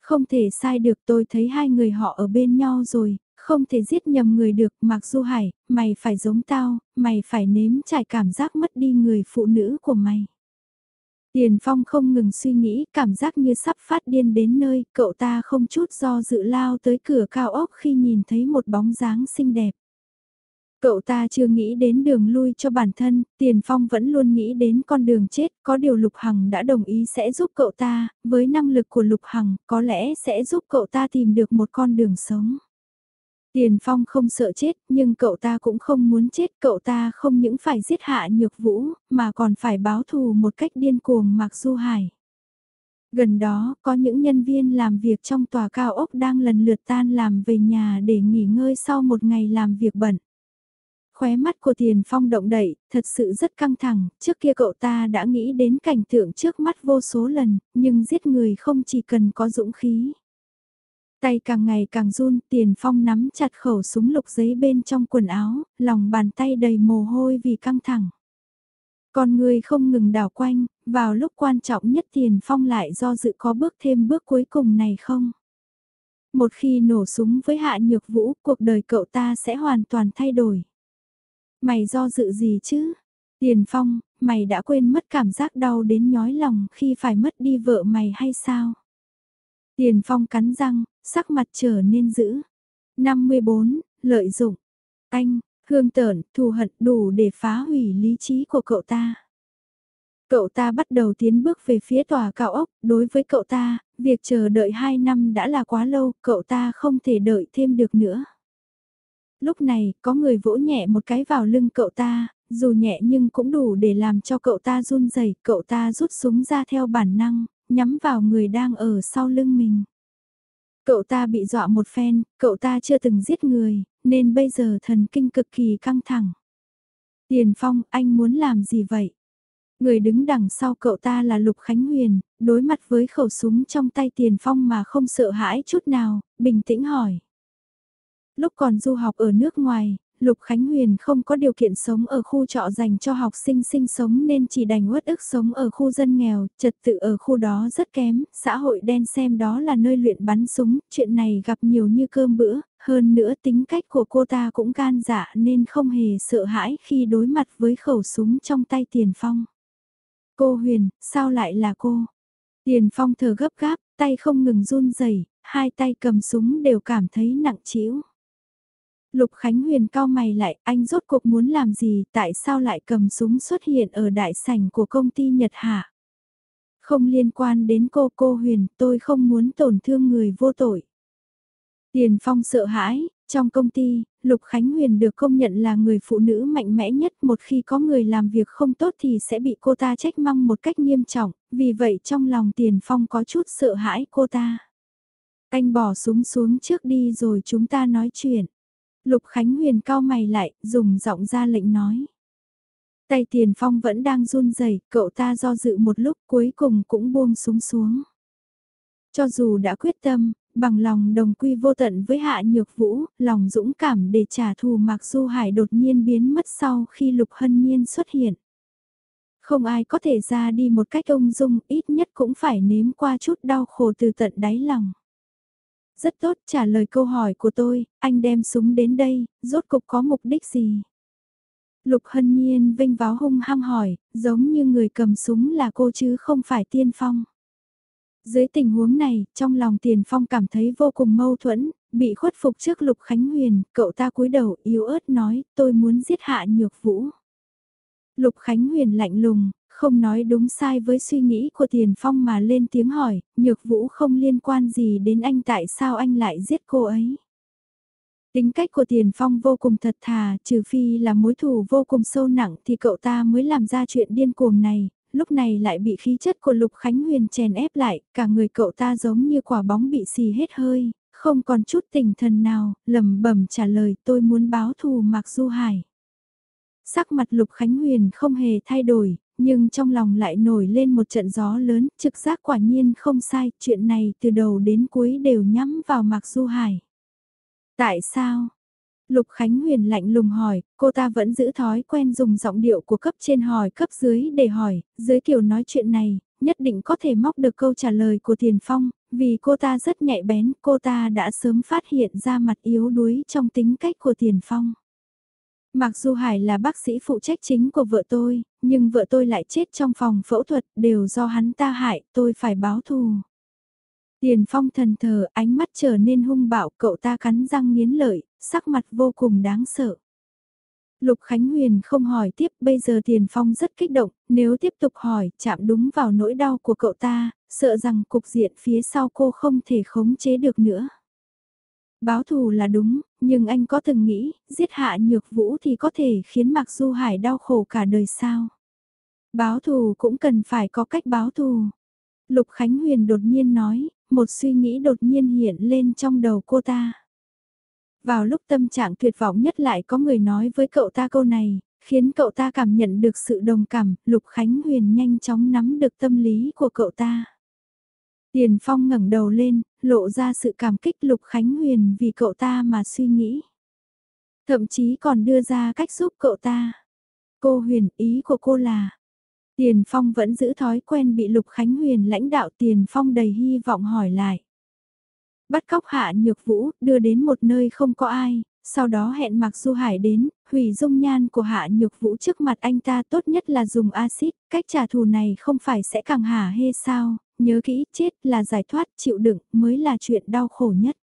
Không thể sai được tôi thấy hai người họ ở bên nhau rồi, không thể giết nhầm người được, Mạc Du Hải, mày phải giống tao, mày phải nếm trải cảm giác mất đi người phụ nữ của mày. Tiền Phong không ngừng suy nghĩ, cảm giác như sắp phát điên đến nơi, cậu ta không chút do dự lao tới cửa cao ốc khi nhìn thấy một bóng dáng xinh đẹp. Cậu ta chưa nghĩ đến đường lui cho bản thân, Tiền Phong vẫn luôn nghĩ đến con đường chết, có điều Lục Hằng đã đồng ý sẽ giúp cậu ta, với năng lực của Lục Hằng, có lẽ sẽ giúp cậu ta tìm được một con đường sống. Tiền Phong không sợ chết, nhưng cậu ta cũng không muốn chết, cậu ta không những phải giết hạ nhược vũ, mà còn phải báo thù một cách điên cuồng Mạc Du Hải. Gần đó, có những nhân viên làm việc trong tòa cao ốc đang lần lượt tan làm về nhà để nghỉ ngơi sau một ngày làm việc bận. Khóe mắt của Tiền Phong động đậy, thật sự rất căng thẳng, trước kia cậu ta đã nghĩ đến cảnh tượng trước mắt vô số lần, nhưng giết người không chỉ cần có dũng khí. Tay càng ngày càng run, tiền phong nắm chặt khẩu súng lục giấy bên trong quần áo, lòng bàn tay đầy mồ hôi vì căng thẳng. Con người không ngừng đảo quanh, vào lúc quan trọng nhất tiền phong lại do dự có bước thêm bước cuối cùng này không? Một khi nổ súng với hạ nhược vũ, cuộc đời cậu ta sẽ hoàn toàn thay đổi. Mày do dự gì chứ? Tiền phong, mày đã quên mất cảm giác đau đến nhói lòng khi phải mất đi vợ mày hay sao? Tiền phong cắn răng, sắc mặt trở nên dữ. 54, lợi dụng. Anh, hương tởn, thù hận đủ để phá hủy lý trí của cậu ta. Cậu ta bắt đầu tiến bước về phía tòa cao ốc, đối với cậu ta, việc chờ đợi 2 năm đã là quá lâu, cậu ta không thể đợi thêm được nữa. Lúc này, có người vỗ nhẹ một cái vào lưng cậu ta, dù nhẹ nhưng cũng đủ để làm cho cậu ta run rẩy, cậu ta rút súng ra theo bản năng, nhắm vào người đang ở sau lưng mình. Cậu ta bị dọa một phen, cậu ta chưa từng giết người, nên bây giờ thần kinh cực kỳ căng thẳng. Tiền Phong, anh muốn làm gì vậy? Người đứng đằng sau cậu ta là Lục Khánh Huyền, đối mặt với khẩu súng trong tay Tiền Phong mà không sợ hãi chút nào, bình tĩnh hỏi. Lúc còn du học ở nước ngoài, Lục Khánh Huyền không có điều kiện sống ở khu trọ dành cho học sinh sinh sống nên chỉ đành uất ức sống ở khu dân nghèo, trật tự ở khu đó rất kém, xã hội đen xem đó là nơi luyện bắn súng, chuyện này gặp nhiều như cơm bữa, hơn nữa tính cách của cô ta cũng gan dạ nên không hề sợ hãi khi đối mặt với khẩu súng trong tay Tiền Phong. Cô Huyền, sao lại là cô? Tiền Phong thở gấp gáp, tay không ngừng run rẩy, hai tay cầm súng đều cảm thấy nặng trĩu. Lục Khánh Huyền cao mày lại, anh rốt cuộc muốn làm gì, tại sao lại cầm súng xuất hiện ở đại sảnh của công ty Nhật Hạ? Không liên quan đến cô cô Huyền, tôi không muốn tổn thương người vô tội. Tiền Phong sợ hãi, trong công ty, Lục Khánh Huyền được công nhận là người phụ nữ mạnh mẽ nhất một khi có người làm việc không tốt thì sẽ bị cô ta trách măng một cách nghiêm trọng, vì vậy trong lòng Tiền Phong có chút sợ hãi cô ta. Anh bỏ súng xuống trước đi rồi chúng ta nói chuyện. Lục Khánh Huyền cao mày lại, dùng giọng ra lệnh nói. Tay tiền phong vẫn đang run rẩy, cậu ta do dự một lúc cuối cùng cũng buông súng xuống. Cho dù đã quyết tâm, bằng lòng đồng quy vô tận với Hạ Nhược Vũ, lòng dũng cảm để trả thù Mạc Du Hải đột nhiên biến mất sau khi Lục Hân Nhiên xuất hiện. Không ai có thể ra đi một cách ung dung, ít nhất cũng phải nếm qua chút đau khổ từ tận đáy lòng. Rất tốt trả lời câu hỏi của tôi, anh đem súng đến đây, rốt cục có mục đích gì? Lục Hân Nhiên vinh váo hung hăng hỏi, giống như người cầm súng là cô chứ không phải tiên phong. Dưới tình huống này, trong lòng tiền phong cảm thấy vô cùng mâu thuẫn, bị khuất phục trước Lục Khánh Huyền, cậu ta cúi đầu yếu ớt nói, tôi muốn giết hạ nhược vũ. Lục Khánh Huyền lạnh lùng, không nói đúng sai với suy nghĩ của Tiền Phong mà lên tiếng hỏi, nhược vũ không liên quan gì đến anh tại sao anh lại giết cô ấy. Tính cách của Tiền Phong vô cùng thật thà, trừ phi là mối thù vô cùng sâu nặng thì cậu ta mới làm ra chuyện điên cuồng này, lúc này lại bị khí chất của Lục Khánh Huyền chèn ép lại, cả người cậu ta giống như quả bóng bị xì hết hơi, không còn chút tình thần nào, lẩm bẩm trả lời tôi muốn báo thù Mạc Du Hải. Sắc mặt Lục Khánh Huyền không hề thay đổi, nhưng trong lòng lại nổi lên một trận gió lớn, trực giác quả nhiên không sai, chuyện này từ đầu đến cuối đều nhắm vào Mạc Du Hải. Tại sao? Lục Khánh Huyền lạnh lùng hỏi, cô ta vẫn giữ thói quen dùng giọng điệu của cấp trên hỏi cấp dưới để hỏi, dưới kiểu nói chuyện này, nhất định có thể móc được câu trả lời của Tiền Phong, vì cô ta rất nhạy bén, cô ta đã sớm phát hiện ra mặt yếu đuối trong tính cách của Tiền Phong. Mặc dù Hải là bác sĩ phụ trách chính của vợ tôi, nhưng vợ tôi lại chết trong phòng phẫu thuật đều do hắn ta hại, tôi phải báo thù. Tiền phong thần thờ ánh mắt trở nên hung bạo cậu ta cắn răng nghiến lợi, sắc mặt vô cùng đáng sợ. Lục Khánh Huyền không hỏi tiếp bây giờ Tiền Phong rất kích động, nếu tiếp tục hỏi chạm đúng vào nỗi đau của cậu ta, sợ rằng cục diện phía sau cô không thể khống chế được nữa. Báo thù là đúng, nhưng anh có từng nghĩ, giết hạ nhược vũ thì có thể khiến Mạc Du Hải đau khổ cả đời sao? Báo thù cũng cần phải có cách báo thù. Lục Khánh Huyền đột nhiên nói, một suy nghĩ đột nhiên hiện lên trong đầu cô ta. Vào lúc tâm trạng tuyệt vọng nhất lại có người nói với cậu ta câu này, khiến cậu ta cảm nhận được sự đồng cảm, Lục Khánh Huyền nhanh chóng nắm được tâm lý của cậu ta. Tiền Phong ngẩng đầu lên, lộ ra sự cảm kích Lục Khánh Huyền vì cậu ta mà suy nghĩ. Thậm chí còn đưa ra cách giúp cậu ta. Cô Huyền ý của cô là, Tiền Phong vẫn giữ thói quen bị Lục Khánh Huyền lãnh đạo Tiền Phong đầy hy vọng hỏi lại. Bắt cóc hạ nhược vũ, đưa đến một nơi không có ai, sau đó hẹn Mạc Du Hải đến, hủy dung nhan của hạ nhược vũ trước mặt anh ta tốt nhất là dùng axit, cách trả thù này không phải sẽ càng hả hê sao, nhớ kỹ chết là giải thoát chịu đựng mới là chuyện đau khổ nhất.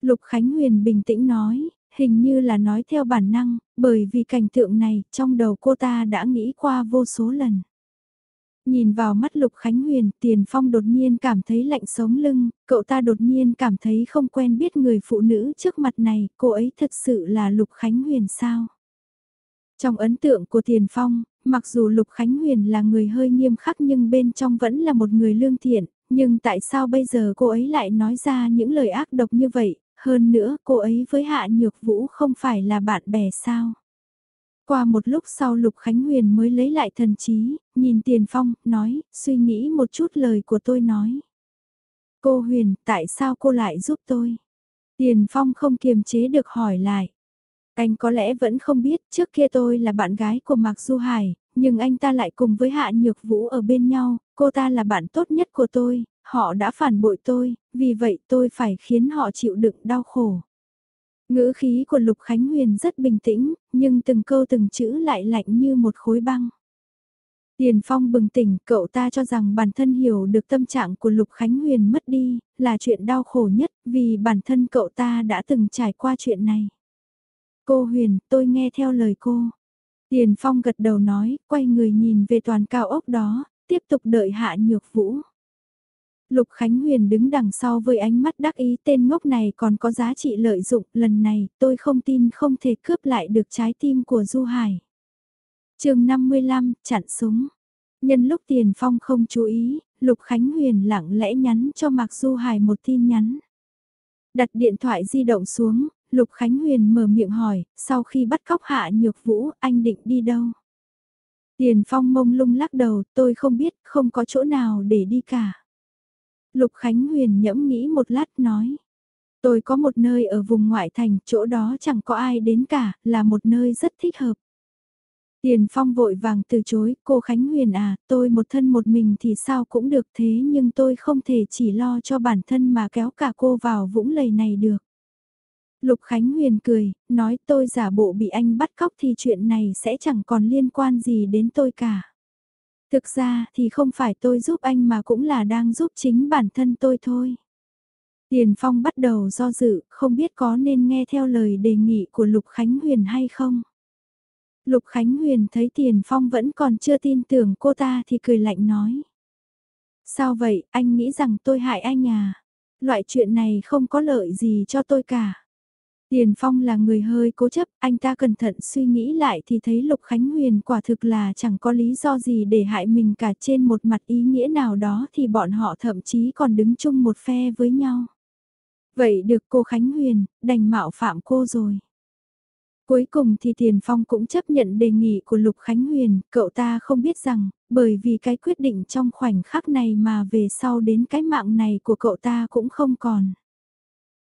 Lục Khánh Huyền bình tĩnh nói, hình như là nói theo bản năng, bởi vì cảnh tượng này trong đầu cô ta đã nghĩ qua vô số lần. Nhìn vào mắt Lục Khánh Huyền, Tiền Phong đột nhiên cảm thấy lạnh sống lưng, cậu ta đột nhiên cảm thấy không quen biết người phụ nữ trước mặt này, cô ấy thật sự là Lục Khánh Huyền sao? Trong ấn tượng của Tiền Phong, mặc dù Lục Khánh Huyền là người hơi nghiêm khắc nhưng bên trong vẫn là một người lương thiện, nhưng tại sao bây giờ cô ấy lại nói ra những lời ác độc như vậy, hơn nữa cô ấy với Hạ Nhược Vũ không phải là bạn bè sao? Qua một lúc sau Lục Khánh Huyền mới lấy lại thần trí, nhìn Tiền Phong, nói, suy nghĩ một chút lời của tôi nói. Cô Huyền, tại sao cô lại giúp tôi? Tiền Phong không kiềm chế được hỏi lại. Anh có lẽ vẫn không biết trước kia tôi là bạn gái của Mạc Du Hải, nhưng anh ta lại cùng với Hạ Nhược Vũ ở bên nhau, cô ta là bạn tốt nhất của tôi, họ đã phản bội tôi, vì vậy tôi phải khiến họ chịu đựng đau khổ. Ngữ khí của Lục Khánh Huyền rất bình tĩnh, nhưng từng câu từng chữ lại lạnh như một khối băng. Tiền Phong bừng tỉnh, cậu ta cho rằng bản thân hiểu được tâm trạng của Lục Khánh Huyền mất đi, là chuyện đau khổ nhất, vì bản thân cậu ta đã từng trải qua chuyện này. Cô Huyền, tôi nghe theo lời cô. Tiền Phong gật đầu nói, quay người nhìn về toàn cao ốc đó, tiếp tục đợi hạ nhược vũ. Lục Khánh Huyền đứng đằng sau với ánh mắt đắc ý tên ngốc này còn có giá trị lợi dụng, lần này tôi không tin không thể cướp lại được trái tim của Du Hải. chương 55, chặn súng. Nhân lúc Tiền Phong không chú ý, Lục Khánh Huyền lặng lẽ nhắn cho Mạc Du Hải một tin nhắn. Đặt điện thoại di động xuống, Lục Khánh Huyền mở miệng hỏi, sau khi bắt cóc hạ nhược vũ, anh định đi đâu? Tiền Phong mông lung lắc đầu, tôi không biết, không có chỗ nào để đi cả. Lục Khánh Huyền nhẫm nghĩ một lát nói. Tôi có một nơi ở vùng ngoại thành, chỗ đó chẳng có ai đến cả, là một nơi rất thích hợp. Tiền Phong vội vàng từ chối, cô Khánh Huyền à, tôi một thân một mình thì sao cũng được thế nhưng tôi không thể chỉ lo cho bản thân mà kéo cả cô vào vũng lầy này được. Lục Khánh Huyền cười, nói tôi giả bộ bị anh bắt cóc thì chuyện này sẽ chẳng còn liên quan gì đến tôi cả. Thực ra thì không phải tôi giúp anh mà cũng là đang giúp chính bản thân tôi thôi. Tiền Phong bắt đầu do dự, không biết có nên nghe theo lời đề nghị của Lục Khánh Huyền hay không. Lục Khánh Huyền thấy Tiền Phong vẫn còn chưa tin tưởng cô ta thì cười lạnh nói. Sao vậy, anh nghĩ rằng tôi hại anh à? Loại chuyện này không có lợi gì cho tôi cả. Tiền Phong là người hơi cố chấp, anh ta cẩn thận suy nghĩ lại thì thấy Lục Khánh Huyền quả thực là chẳng có lý do gì để hại mình cả trên một mặt ý nghĩa nào đó thì bọn họ thậm chí còn đứng chung một phe với nhau. Vậy được cô Khánh Huyền, đành mạo phạm cô rồi. Cuối cùng thì Tiền Phong cũng chấp nhận đề nghị của Lục Khánh Huyền, cậu ta không biết rằng, bởi vì cái quyết định trong khoảnh khắc này mà về sau đến cái mạng này của cậu ta cũng không còn.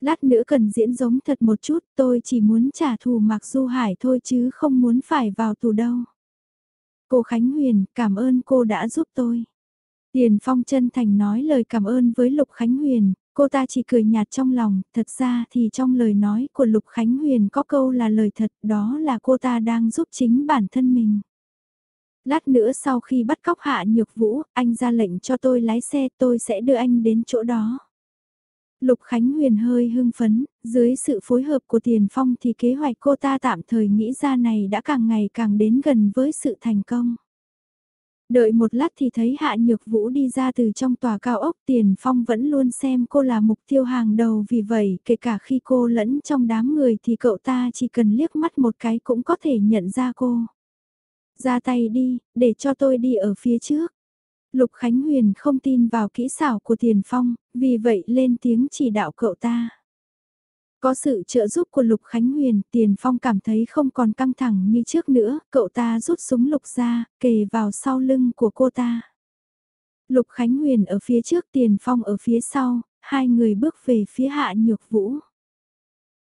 Lát nữa cần diễn giống thật một chút, tôi chỉ muốn trả thù Mạc Du Hải thôi chứ không muốn phải vào tù đâu. Cô Khánh Huyền, cảm ơn cô đã giúp tôi. Tiền Phong chân thành nói lời cảm ơn với Lục Khánh Huyền, cô ta chỉ cười nhạt trong lòng, thật ra thì trong lời nói của Lục Khánh Huyền có câu là lời thật, đó là cô ta đang giúp chính bản thân mình. Lát nữa sau khi bắt cóc hạ nhược vũ, anh ra lệnh cho tôi lái xe tôi sẽ đưa anh đến chỗ đó. Lục Khánh Huyền hơi hưng phấn, dưới sự phối hợp của Tiền Phong thì kế hoạch cô ta tạm thời nghĩ ra này đã càng ngày càng đến gần với sự thành công. Đợi một lát thì thấy Hạ Nhược Vũ đi ra từ trong tòa cao ốc Tiền Phong vẫn luôn xem cô là mục tiêu hàng đầu vì vậy kể cả khi cô lẫn trong đám người thì cậu ta chỉ cần liếc mắt một cái cũng có thể nhận ra cô. Ra tay đi, để cho tôi đi ở phía trước. Lục Khánh Huyền không tin vào kỹ xảo của Tiền Phong, vì vậy lên tiếng chỉ đạo cậu ta. Có sự trợ giúp của Lục Khánh Huyền, Tiền Phong cảm thấy không còn căng thẳng như trước nữa, cậu ta rút súng lục ra, kề vào sau lưng của cô ta. Lục Khánh Huyền ở phía trước Tiền Phong ở phía sau, hai người bước về phía Hạ Nhược Vũ.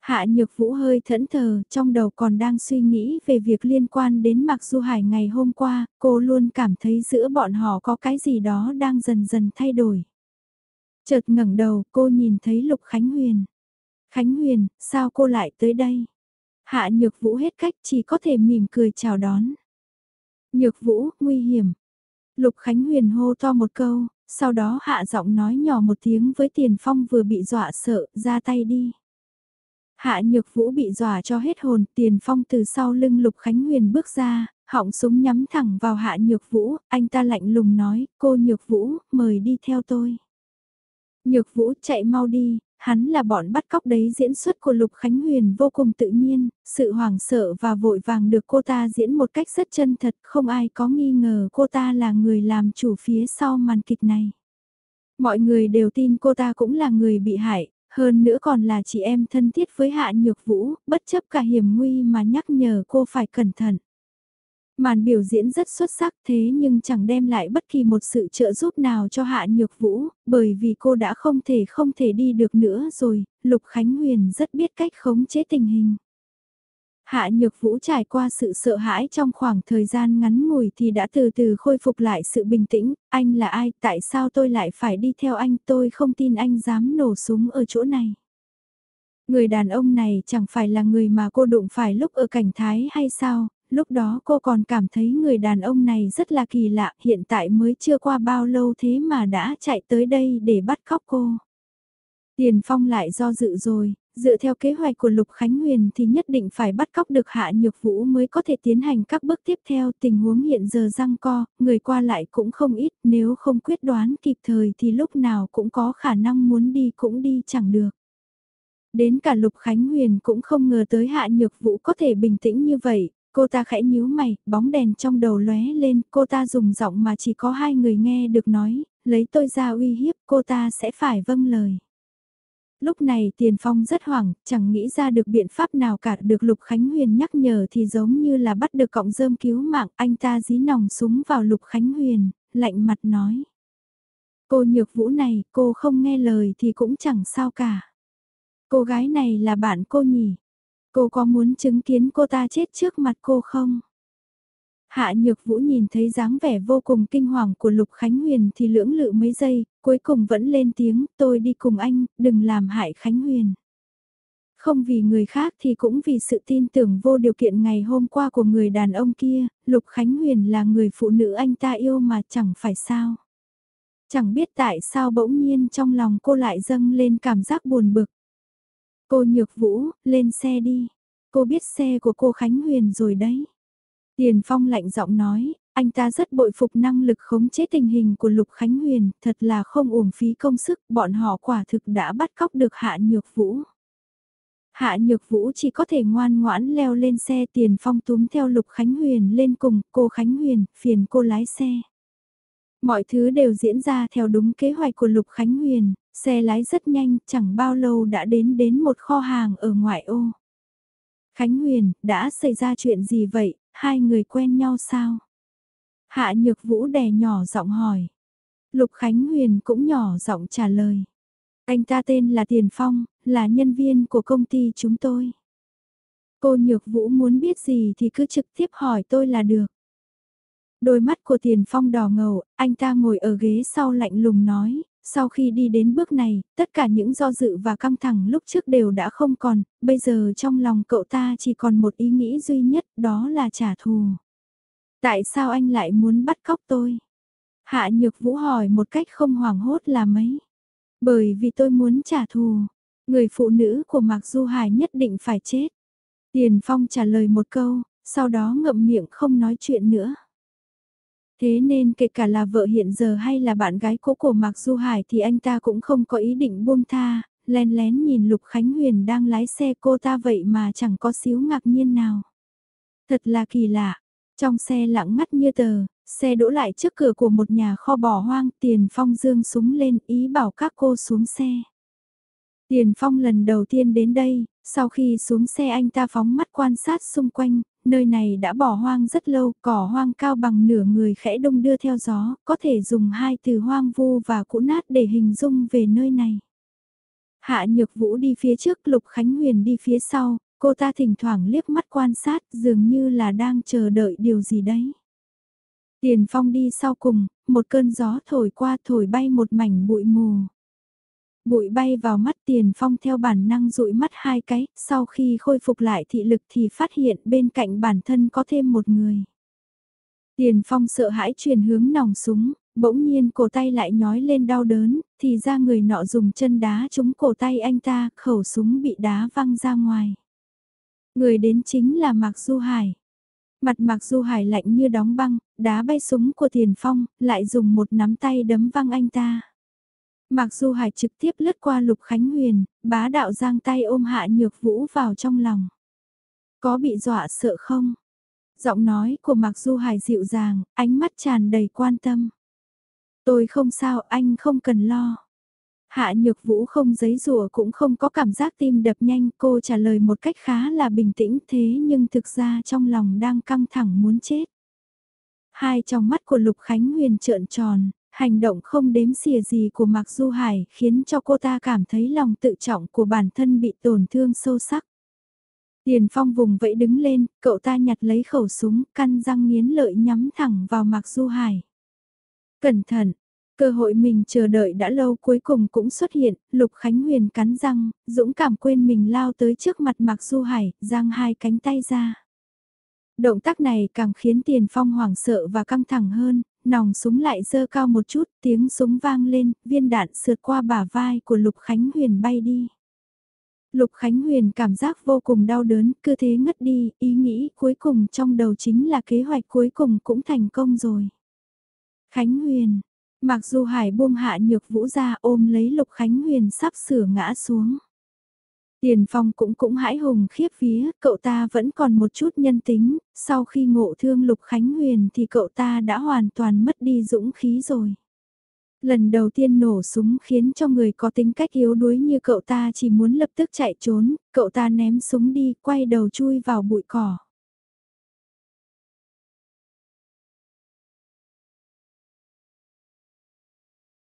Hạ Nhược Vũ hơi thẫn thờ, trong đầu còn đang suy nghĩ về việc liên quan đến Mạc Du Hải ngày hôm qua, cô luôn cảm thấy giữa bọn họ có cái gì đó đang dần dần thay đổi. Chợt ngẩng đầu, cô nhìn thấy Lục Khánh Huyền. Khánh Huyền, sao cô lại tới đây? Hạ Nhược Vũ hết cách chỉ có thể mỉm cười chào đón. Nhược Vũ, nguy hiểm. Lục Khánh Huyền hô to một câu, sau đó hạ giọng nói nhỏ một tiếng với Tiền Phong vừa bị dọa sợ, ra tay đi. Hạ Nhược Vũ bị dọa cho hết hồn, Tiền Phong từ sau lưng Lục Khánh Huyền bước ra, họng súng nhắm thẳng vào Hạ Nhược Vũ, anh ta lạnh lùng nói, cô Nhược Vũ, mời đi theo tôi. Nhược Vũ chạy mau đi, hắn là bọn bắt cóc đấy diễn xuất của Lục Khánh Huyền vô cùng tự nhiên, sự hoảng sợ và vội vàng được cô ta diễn một cách rất chân thật, không ai có nghi ngờ cô ta là người làm chủ phía sau màn kịch này. Mọi người đều tin cô ta cũng là người bị hại, hơn nữa còn là chị em thân thiết với Hạ Nhược Vũ, bất chấp cả hiểm nguy mà nhắc nhở cô phải cẩn thận. Màn biểu diễn rất xuất sắc thế nhưng chẳng đem lại bất kỳ một sự trợ giúp nào cho Hạ Nhược Vũ, bởi vì cô đã không thể không thể đi được nữa rồi, Lục Khánh Huyền rất biết cách khống chế tình hình. Hạ Nhược Vũ trải qua sự sợ hãi trong khoảng thời gian ngắn ngủi thì đã từ từ khôi phục lại sự bình tĩnh, anh là ai, tại sao tôi lại phải đi theo anh, tôi không tin anh dám nổ súng ở chỗ này. Người đàn ông này chẳng phải là người mà cô đụng phải lúc ở cảnh thái hay sao, lúc đó cô còn cảm thấy người đàn ông này rất là kỳ lạ, hiện tại mới chưa qua bao lâu thế mà đã chạy tới đây để bắt cóc cô. Tiền Phong lại do dự rồi, dựa theo kế hoạch của Lục Khánh Huyền thì nhất định phải bắt cóc được Hạ Nhược Vũ mới có thể tiến hành các bước tiếp theo tình huống hiện giờ răng co, người qua lại cũng không ít, nếu không quyết đoán kịp thời thì lúc nào cũng có khả năng muốn đi cũng đi chẳng được. Đến cả Lục Khánh Huyền cũng không ngờ tới Hạ Nhược Vũ có thể bình tĩnh như vậy, cô ta khẽ nhíu mày, bóng đèn trong đầu lóe lên, cô ta dùng giọng mà chỉ có hai người nghe được nói, lấy tôi ra uy hiếp cô ta sẽ phải vâng lời. Lúc này Tiền Phong rất hoảng, chẳng nghĩ ra được biện pháp nào cả được Lục Khánh Huyền nhắc nhở thì giống như là bắt được cọng rơm cứu mạng anh ta dí nòng súng vào Lục Khánh Huyền, lạnh mặt nói. Cô nhược vũ này, cô không nghe lời thì cũng chẳng sao cả. Cô gái này là bạn cô nhỉ? Cô có muốn chứng kiến cô ta chết trước mặt cô không? Hạ Nhược Vũ nhìn thấy dáng vẻ vô cùng kinh hoàng của Lục Khánh Huyền thì lưỡng lự mấy giây, cuối cùng vẫn lên tiếng, tôi đi cùng anh, đừng làm hại Khánh Huyền. Không vì người khác thì cũng vì sự tin tưởng vô điều kiện ngày hôm qua của người đàn ông kia, Lục Khánh Huyền là người phụ nữ anh ta yêu mà chẳng phải sao. Chẳng biết tại sao bỗng nhiên trong lòng cô lại dâng lên cảm giác buồn bực. Cô Nhược Vũ, lên xe đi. Cô biết xe của cô Khánh Huyền rồi đấy. Tiền Phong lạnh giọng nói, anh ta rất bội phục năng lực khống chế tình hình của Lục Khánh Huyền, thật là không uổng phí công sức, bọn họ quả thực đã bắt cóc được Hạ Nhược Vũ. Hạ Nhược Vũ chỉ có thể ngoan ngoãn leo lên xe Tiền Phong túm theo Lục Khánh Huyền lên cùng, cô Khánh Huyền, phiền cô lái xe. Mọi thứ đều diễn ra theo đúng kế hoạch của Lục Khánh Huyền, xe lái rất nhanh, chẳng bao lâu đã đến đến một kho hàng ở ngoại ô. Khánh Huyền, đã xảy ra chuyện gì vậy, hai người quen nhau sao? Hạ Nhược Vũ đè nhỏ giọng hỏi. Lục Khánh Huyền cũng nhỏ giọng trả lời. Anh ta tên là Tiền Phong, là nhân viên của công ty chúng tôi. Cô Nhược Vũ muốn biết gì thì cứ trực tiếp hỏi tôi là được. Đôi mắt của Tiền Phong đỏ ngầu, anh ta ngồi ở ghế sau lạnh lùng nói, sau khi đi đến bước này, tất cả những do dự và căng thẳng lúc trước đều đã không còn, bây giờ trong lòng cậu ta chỉ còn một ý nghĩ duy nhất, đó là trả thù. Tại sao anh lại muốn bắt cóc tôi? Hạ Nhược Vũ hỏi một cách không hoảng hốt là mấy. Bởi vì tôi muốn trả thù, người phụ nữ của Mạc Du Hải nhất định phải chết. Tiền Phong trả lời một câu, sau đó ngậm miệng không nói chuyện nữa. Thế nên kể cả là vợ hiện giờ hay là bạn gái cũ của Mạc Du Hải thì anh ta cũng không có ý định buông tha, lén lén nhìn Lục Khánh Huyền đang lái xe cô ta vậy mà chẳng có xíu ngạc nhiên nào. Thật là kỳ lạ, trong xe lặng ngắt như tờ, xe đỗ lại trước cửa của một nhà kho bỏ hoang tiền phong dương súng lên ý bảo các cô xuống xe. Tiền phong lần đầu tiên đến đây, sau khi xuống xe anh ta phóng mắt quan sát xung quanh, nơi này đã bỏ hoang rất lâu, cỏ hoang cao bằng nửa người khẽ đông đưa theo gió, có thể dùng hai từ hoang vu và cũ nát để hình dung về nơi này. Hạ Nhược Vũ đi phía trước, Lục Khánh Huyền đi phía sau, cô ta thỉnh thoảng liếc mắt quan sát dường như là đang chờ đợi điều gì đấy. Tiền phong đi sau cùng, một cơn gió thổi qua thổi bay một mảnh bụi mù. Bụi bay vào mắt tiền phong theo bản năng dụi mắt hai cái, sau khi khôi phục lại thị lực thì phát hiện bên cạnh bản thân có thêm một người. Tiền phong sợ hãi chuyển hướng nòng súng, bỗng nhiên cổ tay lại nhói lên đau đớn, thì ra người nọ dùng chân đá trúng cổ tay anh ta, khẩu súng bị đá văng ra ngoài. Người đến chính là Mạc Du Hải. Mặt Mạc Du Hải lạnh như đóng băng, đá bay súng của Tiền Phong, lại dùng một nắm tay đấm văng anh ta mặc dù Hải trực tiếp lướt qua Lục Khánh Huyền, bá đạo giang tay ôm Hạ Nhược Vũ vào trong lòng. Có bị dọa sợ không? Giọng nói của Mạc Du Hải dịu dàng, ánh mắt tràn đầy quan tâm. Tôi không sao, anh không cần lo. Hạ Nhược Vũ không giấy rùa cũng không có cảm giác tim đập nhanh, cô trả lời một cách khá là bình tĩnh thế nhưng thực ra trong lòng đang căng thẳng muốn chết. Hai trong mắt của Lục Khánh Huyền trợn tròn, Hành động không đếm xỉa gì của Mạc Du Hải khiến cho cô ta cảm thấy lòng tự trọng của bản thân bị tổn thương sâu sắc. Tiền phong vùng vẫy đứng lên, cậu ta nhặt lấy khẩu súng, căn răng nghiến lợi nhắm thẳng vào Mạc Du Hải. Cẩn thận, cơ hội mình chờ đợi đã lâu cuối cùng cũng xuất hiện, Lục Khánh Huyền cắn răng, dũng cảm quên mình lao tới trước mặt Mạc Du Hải, giang hai cánh tay ra. Động tác này càng khiến Tiền Phong hoảng sợ và căng thẳng hơn, nòng súng lại dơ cao một chút, tiếng súng vang lên, viên đạn sượt qua bả vai của Lục Khánh Huyền bay đi. Lục Khánh Huyền cảm giác vô cùng đau đớn, cơ thế ngất đi, ý nghĩ cuối cùng trong đầu chính là kế hoạch cuối cùng cũng thành công rồi. Khánh Huyền, mặc dù Hải buông hạ nhược vũ ra ôm lấy Lục Khánh Huyền sắp sửa ngã xuống. Tiền Phong cũng cũng hãi hùng khiếp vía, cậu ta vẫn còn một chút nhân tính, sau khi ngộ thương Lục Khánh Huyền thì cậu ta đã hoàn toàn mất đi dũng khí rồi. Lần đầu tiên nổ súng khiến cho người có tính cách yếu đuối như cậu ta chỉ muốn lập tức chạy trốn, cậu ta ném súng đi, quay đầu chui vào bụi cỏ.